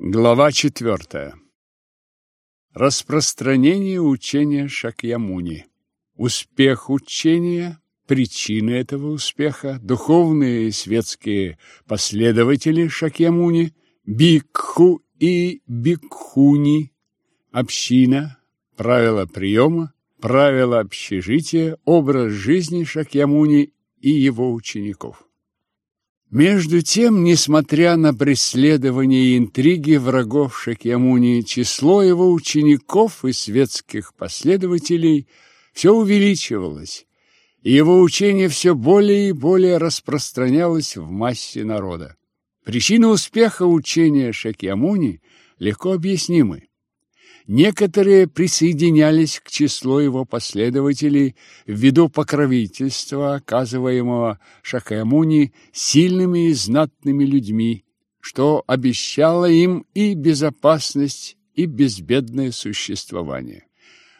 Глава четвертая. Распространение учения Шакьямуни. Успех учения, причины этого успеха, духовные и светские последователи Шакьямуни, бикху и бикхуни, община, правила приема, правила общежития, образ жизни Шакьямуни и его учеников. Между тем, несмотря на преследование и интриги врагов Шакьямуни, число его учеников и светских последователей все увеличивалось, и его учение все более и более распространялось в массе народа. Причины успеха учения Шакьямуни легко объяснимы. Некоторые присоединялись к числу его последователей ввиду покровительства, оказываемого Шакьямуни сильными и знатными людьми, что обещало им и безопасность, и безбедное существование.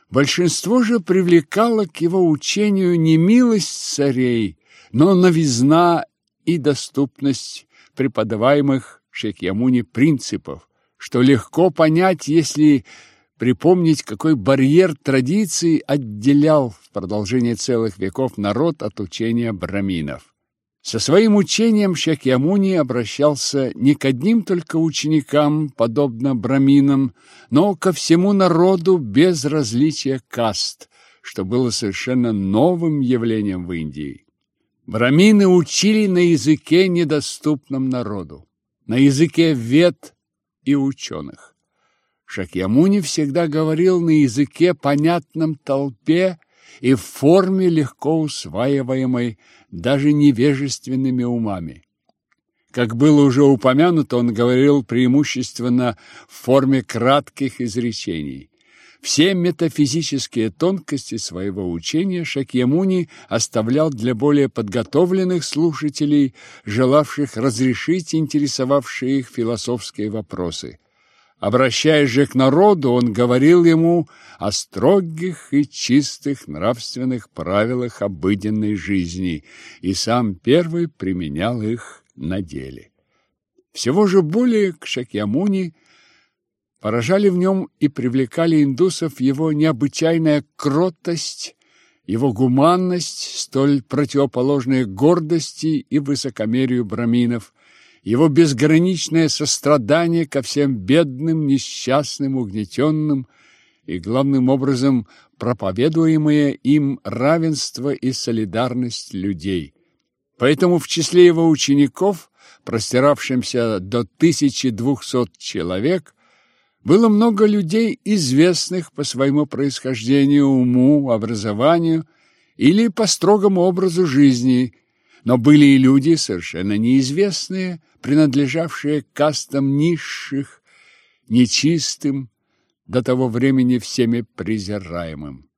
Большинство же привлекало к его учению не милость царей, но новизна и доступность преподаваемых Шакьямуни принципов, что легко понять, если припомнить, какой барьер традиций отделял в продолжение целых веков народ от учения браминов. Со своим учением Шакьямуни обращался не к одним только ученикам, подобно браминам, но ко всему народу без различия каст, что было совершенно новым явлением в Индии. Брамины учили на языке, недоступном народу, на языке вет и ученых. Шакьямуни всегда говорил на языке, понятном толпе и в форме, легко усваиваемой даже невежественными умами. Как было уже упомянуто, он говорил преимущественно в форме кратких изречений. Все метафизические тонкости своего учения Шакьямуни оставлял для более подготовленных слушателей, желавших разрешить интересовавшие их философские вопросы. Обращаясь же к народу, он говорил ему о строгих и чистых нравственных правилах обыденной жизни и сам первый применял их на деле. Всего же более к Шакьямуни поражали в нем и привлекали индусов его необычайная кротость, его гуманность, столь противоположная гордости и высокомерию браминов, его безграничное сострадание ко всем бедным, несчастным, угнетенным и, главным образом, проповедуемое им равенство и солидарность людей. Поэтому в числе его учеников, простиравшимся до 1200 человек, было много людей, известных по своему происхождению, уму, образованию или по строгому образу жизни, но были и люди совершенно неизвестные, принадлежавшие кастам низших, нечистым, до того времени всеми презираемым.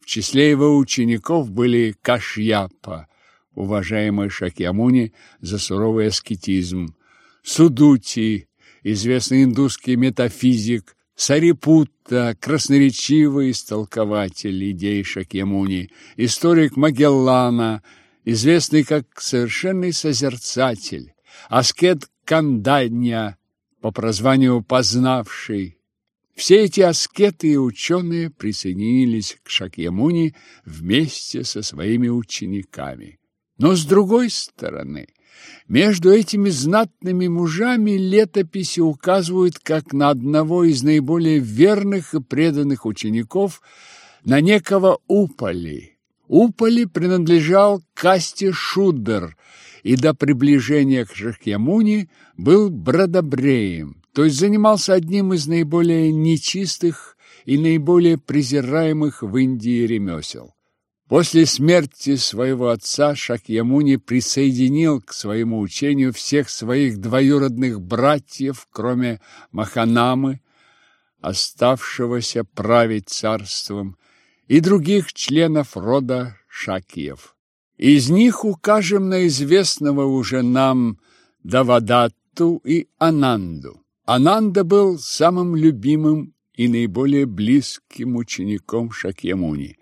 В числе его учеников были Кашьяпа, уважаемый Шакьямуни за суровый аскетизм, Судути, известный индусский метафизик, Сарипутта, красноречивый истолкователь идей Шакьямуни, историк Магеллана, известный как совершенный созерцатель, аскет Канданья, по прозванию познавший. Все эти аскеты и ученые присоединились к Шакьямуни вместе со своими учениками. Но с другой стороны, между этими знатными мужами летописи указывают как на одного из наиболее верных и преданных учеников, на некого Уполи. Уполи принадлежал касте Шудер – и до приближения к Шахьямуни был бродобреем, то есть занимался одним из наиболее нечистых и наиболее презираемых в Индии ремесел. После смерти своего отца Шакьямуни присоединил к своему учению всех своих двоюродных братьев, кроме Маханамы, оставшегося править царством, и других членов рода Шакиев. Из них укажем на известного уже нам Давадатту и Ананду. Ананда был самым любимым и наиболее близким учеником Шакьямуни.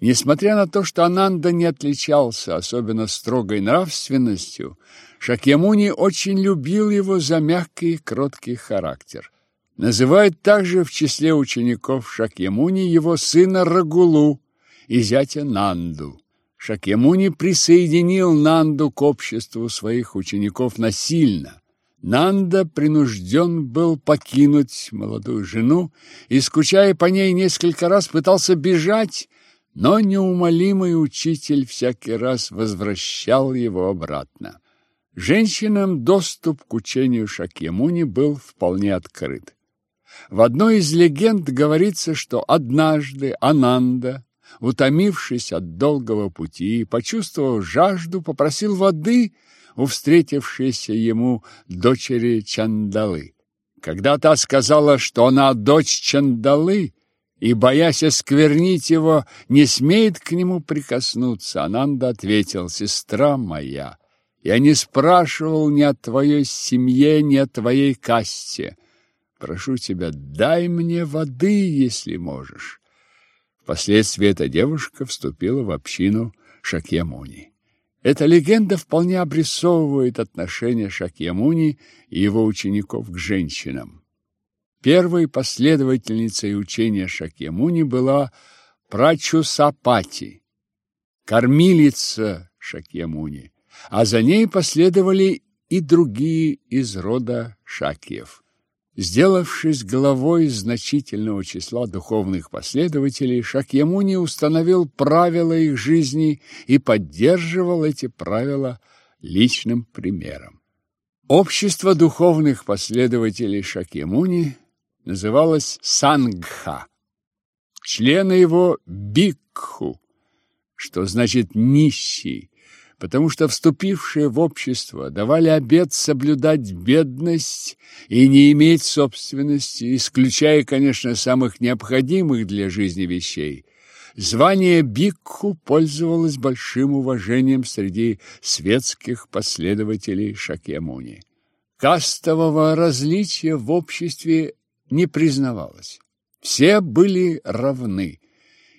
Несмотря на то, что Ананда не отличался особенно строгой нравственностью, Шакьямуни очень любил его за мягкий и кроткий характер. Называют также в числе учеников Шакьямуни его сына Рагулу и зятя Нанду. Шакьямуни присоединил Нанду к обществу своих учеников насильно. Нанда принужден был покинуть молодую жену и, скучая по ней, несколько раз пытался бежать, но неумолимый учитель всякий раз возвращал его обратно. Женщинам доступ к учению Шакьямуни был вполне открыт. В одной из легенд говорится, что однажды Ананда, утомившись от долгого пути и почувствовав жажду, попросил воды у встретившейся ему дочери Чандалы. Когда та сказала, что она дочь Чандалы, и, боясь осквернить его, не смеет к нему прикоснуться, Ананда ответил, «Сестра моя, я не спрашивал ни о твоей семье, ни о твоей касте. Прошу тебя, дай мне воды, если можешь». Впоследствии эта девушка вступила в общину Шакьямуни. Эта легенда вполне обрисовывает отношение Шакьямуни и его учеников к женщинам. Первой последовательницей учения Шакьямуни была Прачусапати, кормилица Шакьямуни, а за ней последовали и другие из рода Шакьев. Сделавшись главой значительного числа духовных последователей, Шакьямуни установил правила их жизни и поддерживал эти правила личным примером. Общество духовных последователей Шакьямуни называлось Сангха. Члены его – бикху, что значит «нищий», потому что вступившие в общество давали обет соблюдать бедность и не иметь собственности, исключая, конечно, самых необходимых для жизни вещей. Звание бикху пользовалось большим уважением среди светских последователей Шакьямуни. Кастового различия в обществе не признавалось. Все были равны,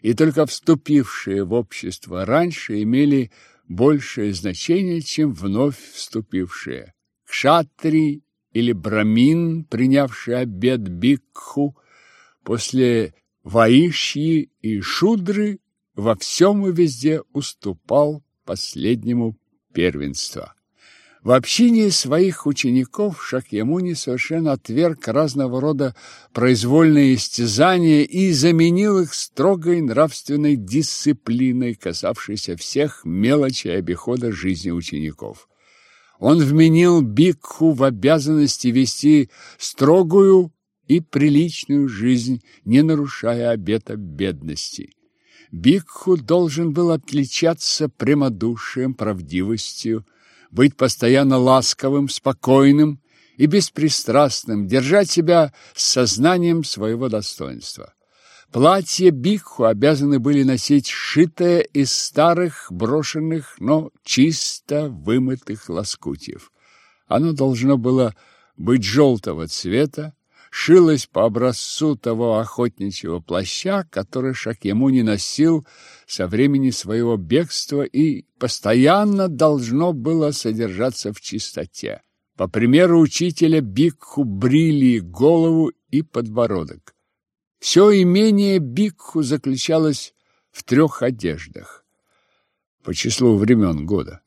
и только вступившие в общество раньше имели большее значение, чем вновь вступившие. Кшатри или брамин, принявший обед бикху, после ваишьи и шудры во всем и везде уступал последнему первенство. В общении своих учеников Шакьямуни совершенно отверг разного рода произвольные истязания и заменил их строгой нравственной дисциплиной, касавшейся всех мелочей обихода жизни учеников. Он вменил Бикху в обязанности вести строгую и приличную жизнь, не нарушая обета бедности. Бикху должен был отличаться прямодушием, правдивостью, быть постоянно ласковым, спокойным и беспристрастным, держать себя с сознанием своего достоинства. Платье бикху обязаны были носить сшитое из старых, брошенных, но чисто вымытых лоскутьев. Оно должно было быть желтого цвета, шилась по образцу того охотничьего плаща, который Шакьямуни носил со времени своего бегства и постоянно должно было содержаться в чистоте. По примеру учителя Бикху брили голову и подбородок. Все имение Бикху заключалось в трех одеждах по числу времен года.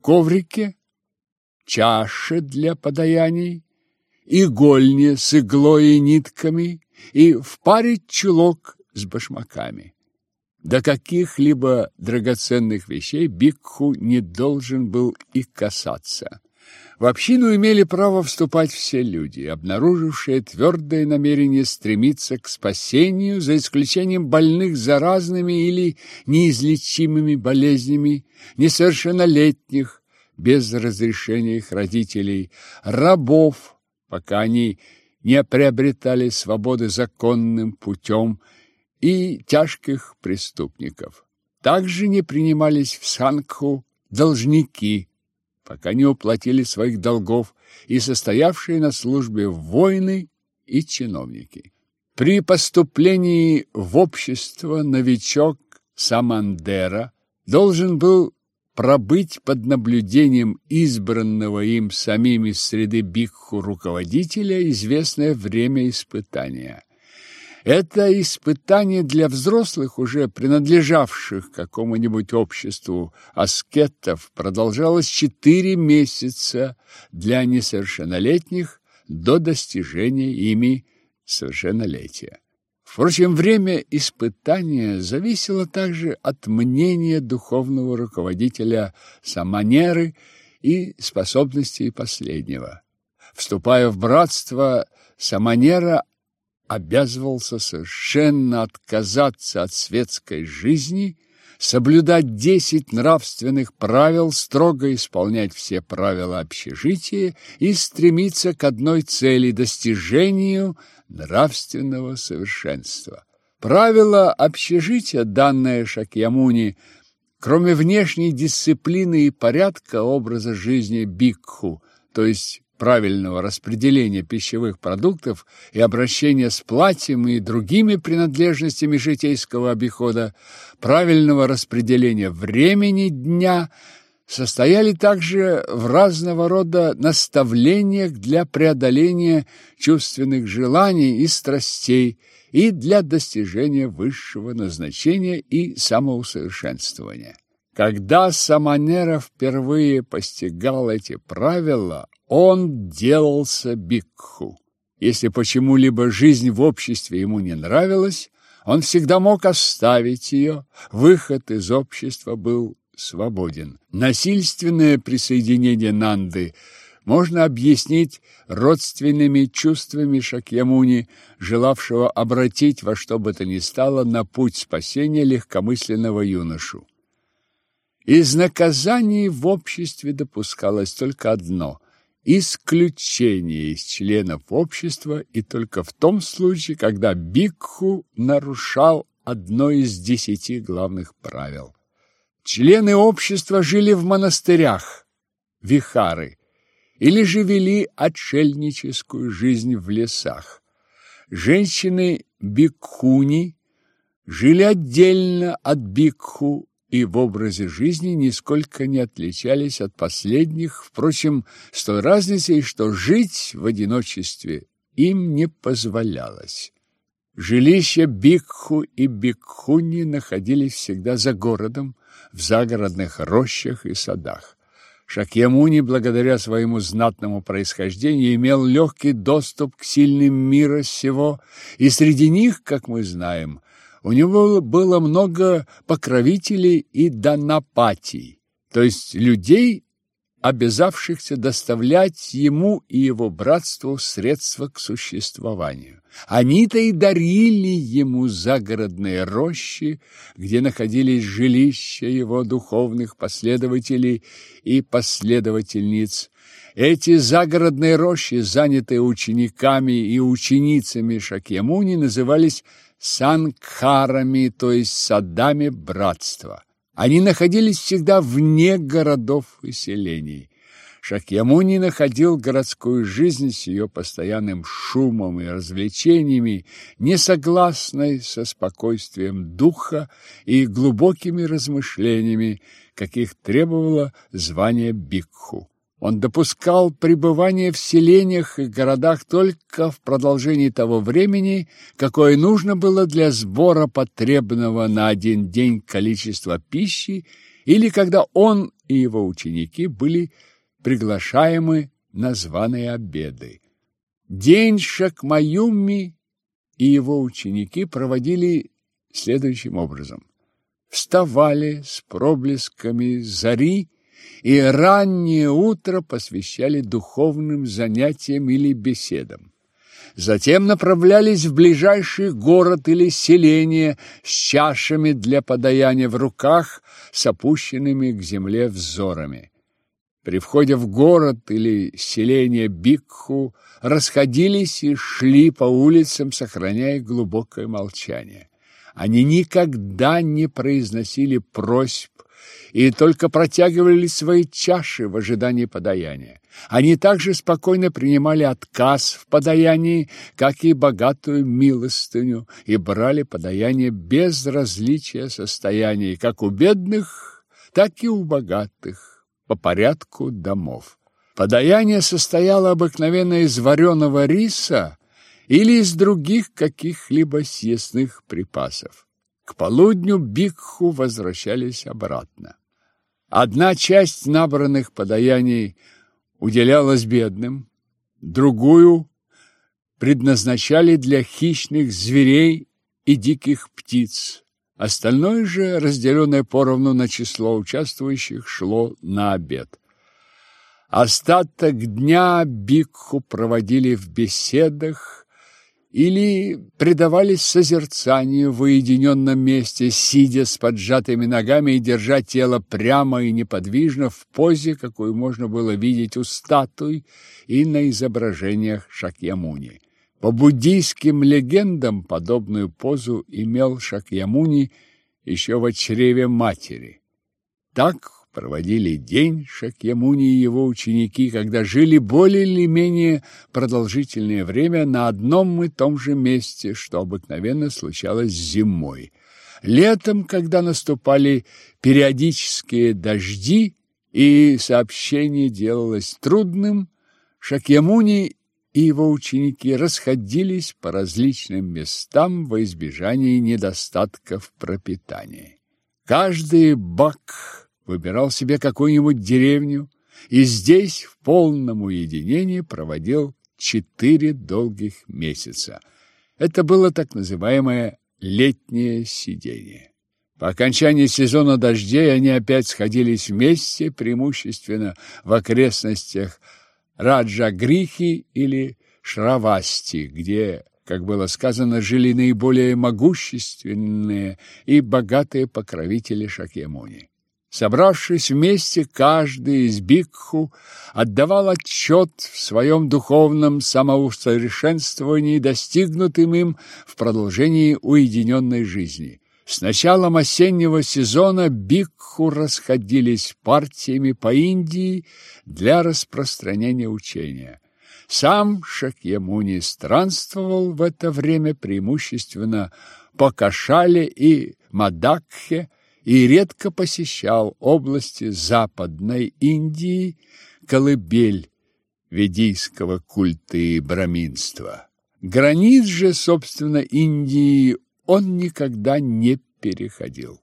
Коврике, чаше для подаяний, игольне с иглой и нитками и в паре чулок с башмаками. До каких-либо драгоценных вещей Бикху не должен был и касаться. В общину имели право вступать все люди, обнаружившие твердое намерение стремиться к спасению, за исключением больных заразными или неизлечимыми болезнями, несовершеннолетних, без разрешения их родителей, рабов, пока они не приобретали свободы законным путем и тяжких преступников. Также не принимались в Сангху должники, пока не уплатили своих долгов и состоявшие на службе воины и чиновники. При поступлении в общество новичок Самандера должен был пробыть под наблюдением избранного им самими среды бикху руководителя известное время испытания. Это испытание для взрослых, уже принадлежавших какому-нибудь обществу аскетов, продолжалось четыре месяца для несовершеннолетних до достижения ими совершеннолетия. Впрочем, время испытания зависело также от мнения духовного руководителя Саманеры и способностей последнего. Вступая в братство, Саманера обязывался совершенно отказаться от светской жизни, соблюдать десять нравственных правил, строго исполнять все правила общежития и стремиться к одной цели – достижению нравственного совершенства. Правила общежития, данные Шакьямуни, кроме внешней дисциплины и порядка образа жизни бикху, то есть правильного распределения пищевых продуктов и обращения с платьем и другими принадлежностями житейского обихода, правильного распределения времени дня состояли также в разного рода наставлениях для преодоления чувственных желаний и страстей и для достижения высшего назначения и самоусовершенствования. Когда Саманера впервые постигал эти правила, он делался бикху. Если почему-либо жизнь в обществе ему не нравилась, он всегда мог оставить ее, выход из общества был свободен. Насильственное присоединение Нанды можно объяснить родственными чувствами Шакьямуни, желавшего обратить во что бы то ни стало на путь спасения легкомысленного юношу. Из наказаний в обществе допускалось только одно исключение из членов общества и только в том случае, когда бикху нарушал одно из десяти главных правил. Члены общества жили в монастырях, вихары, или же вели отшельническую жизнь в лесах. Женщины бикхуни жили отдельно от бикху и в образе жизни нисколько не отличались от последних, впрочем, с той разницей, что жить в одиночестве им не позволялось. Жилища Бикху и Бикхуни находились всегда за городом, в загородных рощах и садах. Шакьямуни, благодаря своему знатному происхождению, имел легкий доступ к сильным мира сего, и среди них, как мы знаем, у него было много покровителей и данапатий, то есть людей, обязавшихся доставлять ему и его братству средства к существованию. Они-то и дарили ему загородные рощи, где находились жилища его духовных последователей и последовательниц. Эти загородные рощи, занятые учениками и ученицами Шакьямуни, назывались сангхарами, то есть садами братства. Они находились всегда вне городов и селений. Шакьямуни находил городскую жизнь с ее постоянным шумом и развлечениями, несогласной со спокойствием духа и глубокими размышлениями, каких требовало звание бикху. Он допускал пребывание в селениях и городах только в продолжении того времени, какое нужно было для сбора потребного на один день количества пищи или когда он и его ученики были приглашаемы на званые обеды. День Шакмаюми и его ученики проводили следующим образом. Вставали с проблесками зари и раннее утро посвящали духовным занятиям или беседам. Затем направлялись в ближайший город или селение с чашами для подаяния в руках, с опущенными к земле взорами. При входе в город или селение Бикху расходились и шли по улицам, сохраняя глубокое молчание. Они никогда не произносили просьб и только протягивали свои чаши в ожидании подаяния. Они также спокойно принимали отказ в подаянии, как и богатую милостыню, и брали подаяние без различия состояний, как у бедных, так и у богатых, по порядку домов. Подаяние состояло обыкновенно из вареного риса или из других каких-либо съестных припасов. К полудню бикху возвращались обратно. Одна часть набранных подаяний уделялась бедным, другую предназначали для хищных зверей и диких птиц. Остальное же, разделенное поровну на число участвующих, шло на обед. Остаток дня Бикху проводили в беседах, или предавались созерцанию в уединенном месте, сидя с поджатыми ногами и держа тело прямо и неподвижно в позе, какую можно было видеть у статуй и на изображениях Шакьямуни. По буддийским легендам подобную позу имел Шакьямуни еще в чреве матери. Так проводили день Шакьямуни и его ученики, когда жили более или менее продолжительное время на одном и том же месте, что обыкновенно случалось зимой. Летом, когда наступали периодические дожди и сообщение делалось трудным, Шакьямуни и его ученики расходились по различным местам во избежание недостатков пропитания. Каждый бак выбирал себе какую-нибудь деревню и здесь в полном уединении проводил четыре долгих месяца. Это было так называемое летнее сидение. По окончании сезона дождей они опять сходились вместе, преимущественно в окрестностях Раджа-Грихи или Шравасти, где, как было сказано, жили наиболее могущественные и богатые покровители Шакьямуни. Собравшись вместе, каждый из бикху отдавал отчет в своем духовном самоусовершенствовании, достигнутым им в продолжении уединенной жизни. С началом осеннего сезона бикху расходились партиями по Индии для распространения учения. Сам Шакьямуни странствовал в это время преимущественно по Кашале и Мадакхе, и редко посещал области Западной Индии, колыбель ведийского культа и браминства. Границ же, собственно, Индии он никогда не переходил.